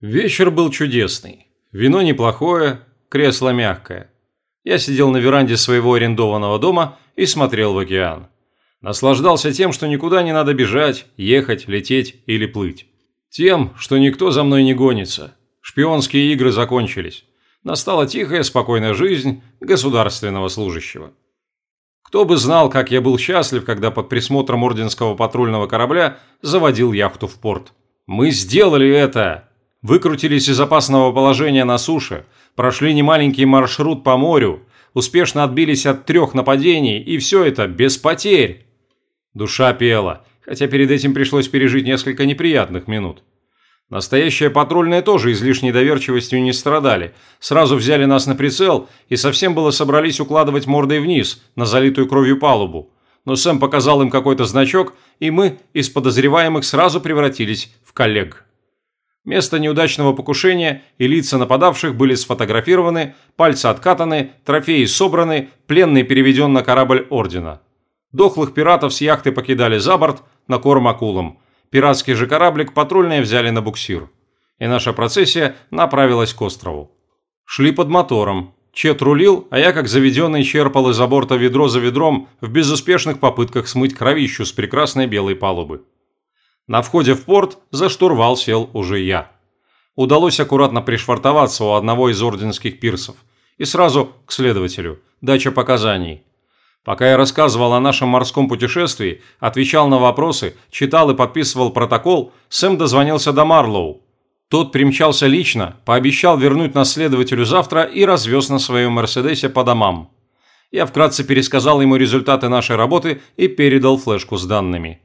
Вечер был чудесный. Вино неплохое, кресло мягкое. Я сидел на веранде своего арендованного дома и смотрел в океан. Наслаждался тем, что никуда не надо бежать, ехать, лететь или плыть. Тем, что никто за мной не гонится. Шпионские игры закончились. Настала тихая, спокойная жизнь государственного служащего. Кто бы знал, как я был счастлив, когда под присмотром орденского патрульного корабля заводил яхту в порт. Мы сделали это! Выкрутились из опасного положения на суше, прошли немаленький маршрут по морю, успешно отбились от трех нападений, и все это без потерь. Душа пела, хотя перед этим пришлось пережить несколько неприятных минут. Настоящие патрульные тоже излишней доверчивостью не страдали. Сразу взяли нас на прицел и совсем было собрались укладывать мордой вниз, на залитую кровью палубу. Но Сэм показал им какой-то значок, и мы из подозреваемых сразу превратились в коллег. Место неудачного покушения и лица нападавших были сфотографированы, пальцы откатаны, трофеи собраны, пленный переведен на корабль Ордена. Дохлых пиратов с яхты покидали за борт на корм акулам. Пиратский же кораблик патрульные взяли на буксир. И наша процессия направилась к острову. Шли под мотором. Чет рулил, а я как заведенный черпал из-за борта ведро за ведром в безуспешных попытках смыть кровищу с прекрасной белой палубы. На входе в порт за штурвал сел уже я. Удалось аккуратно пришвартоваться у одного из орденских пирсов. И сразу к следователю. Дача показаний. Пока я рассказывал о нашем морском путешествии, отвечал на вопросы, читал и подписывал протокол, Сэм дозвонился до Марлоу. Тот примчался лично, пообещал вернуть нас следователю завтра и развез на своем Мерседесе по домам. Я вкратце пересказал ему результаты нашей работы и передал флешку с данными.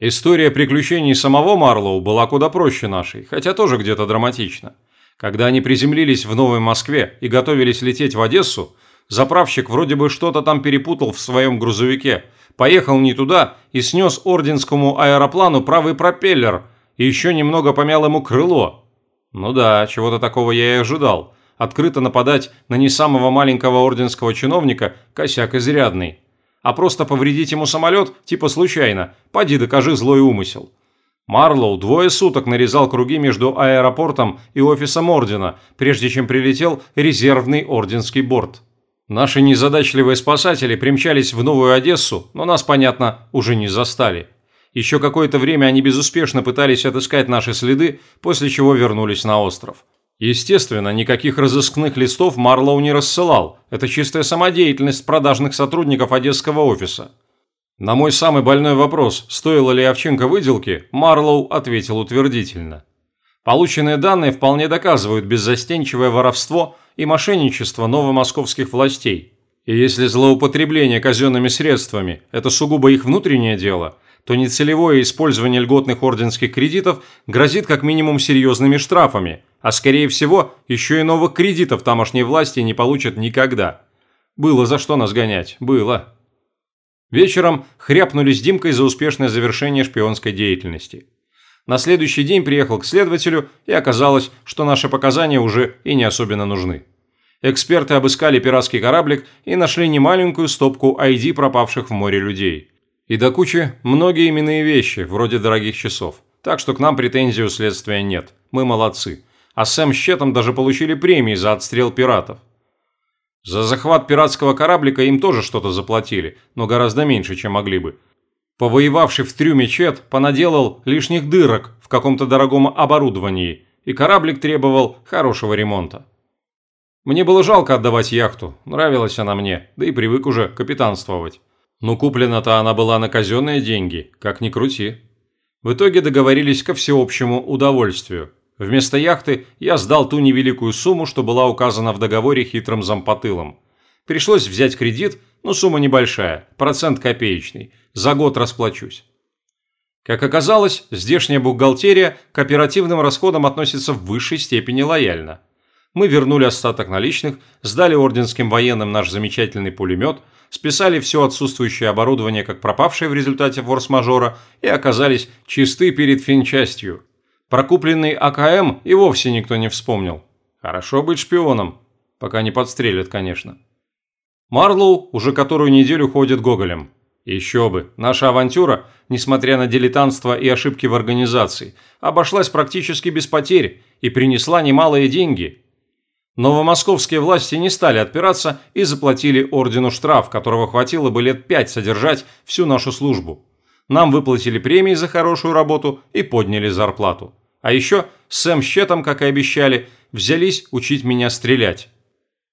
История приключений самого Марлоу была куда проще нашей, хотя тоже где-то драматична. Когда они приземлились в Новой Москве и готовились лететь в Одессу, заправщик вроде бы что-то там перепутал в своем грузовике, поехал не туда и снес орденскому аэроплану правый пропеллер и еще немного помял ему крыло. Ну да, чего-то такого я и ожидал. Открыто нападать на не самого маленького орденского чиновника – косяк изрядный а просто повредить ему самолет, типа случайно, поди докажи злой умысел. Марлоу двое суток нарезал круги между аэропортом и офисом Ордена, прежде чем прилетел резервный орденский борт. Наши незадачливые спасатели примчались в Новую Одессу, но нас, понятно, уже не застали. Еще какое-то время они безуспешно пытались отыскать наши следы, после чего вернулись на остров. Естественно, никаких разыскных листов Марлоу не рассылал. Это чистая самодеятельность продажных сотрудников одесского офиса. На мой самый больной вопрос, стоило ли Овченко выделки, Марлоу ответил утвердительно. Полученные данные вполне доказывают беззастенчивое воровство и мошенничество новомосковских властей. И если злоупотребление казенными средствами – это сугубо их внутреннее дело – то нецелевое использование льготных орденских кредитов грозит как минимум серьезными штрафами, а скорее всего еще и новых кредитов тамошние власти не получат никогда. Было за что нас гонять, было. Вечером хряпнули с Димкой за успешное завершение шпионской деятельности. На следующий день приехал к следователю, и оказалось, что наши показания уже и не особенно нужны. Эксперты обыскали пиратский кораблик и нашли немаленькую стопку ID пропавших в море людей. И до кучи многие именные вещи, вроде дорогих часов. Так что к нам претензий у следствия нет. Мы молодцы. А Сэм с Щетом даже получили премии за отстрел пиратов. За захват пиратского кораблика им тоже что-то заплатили, но гораздо меньше, чем могли бы. Повоевавший в трюме Чет понаделал лишних дырок в каком-то дорогом оборудовании, и кораблик требовал хорошего ремонта. Мне было жалко отдавать яхту, нравилась она мне, да и привык уже капитанствовать. Но куплена-то она была на казенные деньги, как ни крути. В итоге договорились ко всеобщему удовольствию. Вместо яхты я сдал ту невеликую сумму, что была указана в договоре хитрым зампотылом. Пришлось взять кредит, но сумма небольшая, процент копеечный. За год расплачусь. Как оказалось, здешняя бухгалтерия к оперативным расходам относится в высшей степени лояльно. Мы вернули остаток наличных, сдали орденским военным наш замечательный пулемет – списали все отсутствующее оборудование как пропавшее в результате форс-мажора и оказались чисты перед финчастью. Про купленный АКМ и вовсе никто не вспомнил. Хорошо быть шпионом. Пока не подстрелят, конечно. Марлоу уже которую неделю ходит гоголем. Еще бы, наша авантюра, несмотря на дилетантство и ошибки в организации, обошлась практически без потерь и принесла немалые деньги. Новомосковские власти не стали отпираться и заплатили ордену штраф, которого хватило бы лет пять содержать всю нашу службу. Нам выплатили премии за хорошую работу и подняли зарплату. А еще Сэм Щетом, как и обещали, взялись учить меня стрелять.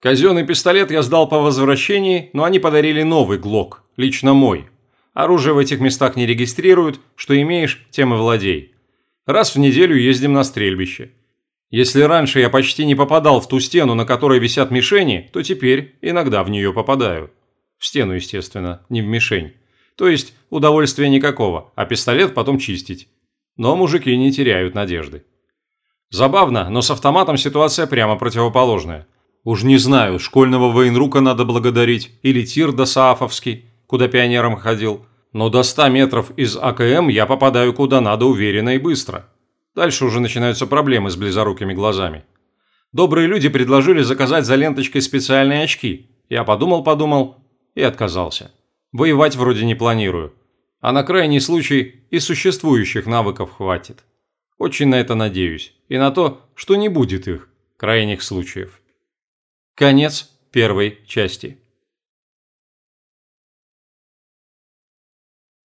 Казенный пистолет я сдал по возвращении, но они подарили новый ГЛОК, лично мой. Оружие в этих местах не регистрируют, что имеешь, тем и владей. Раз в неделю ездим на стрельбище. Если раньше я почти не попадал в ту стену, на которой висят мишени, то теперь иногда в нее попадаю. В стену, естественно, не в мишень. То есть удовольствия никакого, а пистолет потом чистить. Но мужики не теряют надежды. Забавно, но с автоматом ситуация прямо противоположная. Уж не знаю, школьного военрука надо благодарить или тир Досаафовский, куда пионером ходил. Но до 100 метров из АКМ я попадаю куда надо уверенно и быстро. Дальше уже начинаются проблемы с близорукими глазами. Добрые люди предложили заказать за ленточкой специальные очки. Я подумал-подумал и отказался. Воевать вроде не планирую. А на крайний случай и существующих навыков хватит. Очень на это надеюсь. И на то, что не будет их, крайних случаев. Конец первой части.